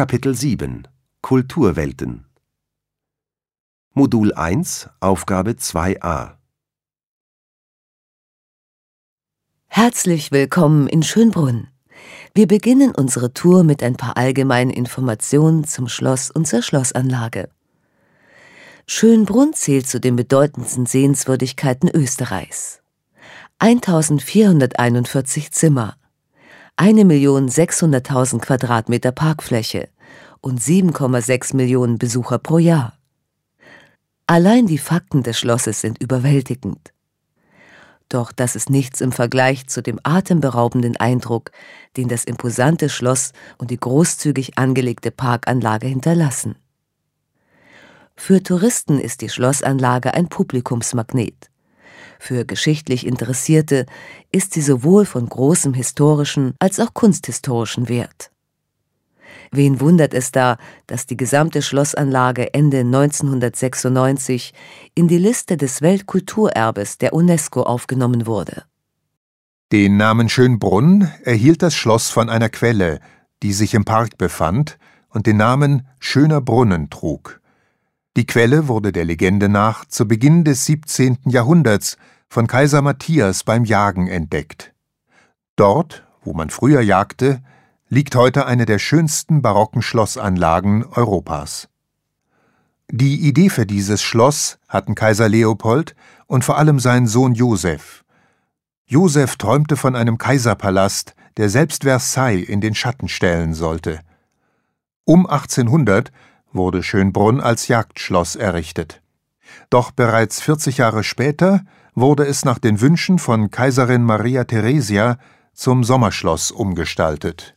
Kapitel 7 Kulturwelten Modul 1 Aufgabe 2a Herzlich willkommen in Schönbrunn. Wir beginnen unsere Tour mit ein paar allgemeinen Informationen zum Schloss und zur Schlossanlage. Schönbrunn zählt zu den bedeutendsten Sehenswürdigkeiten Österreichs. 1441 Zimmer, 1.600.000 Quadratmeter Parkfläche und 7,6 Millionen Besucher pro Jahr. Allein die Fakten des Schlosses sind überwältigend. Doch das ist nichts im Vergleich zu dem atemberaubenden Eindruck, den das imposante Schloss und die großzügig angelegte Parkanlage hinterlassen. Für Touristen ist die Schlossanlage ein Publikumsmagnet. Für geschichtlich Interessierte ist sie sowohl von großem historischen als auch kunsthistorischen Wert. Wen wundert es da, dass die gesamte Schlossanlage Ende 1996 in die Liste des Weltkulturerbes der UNESCO aufgenommen wurde? Den Namen Schönbrunn erhielt das Schloss von einer Quelle, die sich im Park befand und den Namen Schöner Brunnen trug. Die Quelle wurde der Legende nach zu Beginn des 17. Jahrhunderts von Kaiser Matthias beim Jagen entdeckt. Dort, wo man früher jagte, liegt heute eine der schönsten barocken Schlossanlagen Europas. Die Idee für dieses Schloss hatten Kaiser Leopold und vor allem sein Sohn Josef. Josef träumte von einem Kaiserpalast, der selbst Versailles in den Schatten stellen sollte. Um 1800 wurde Schönbrunn als Jagdschloss errichtet. Doch bereits 40 Jahre später wurde es nach den Wünschen von Kaiserin Maria Theresia zum Sommerschloss umgestaltet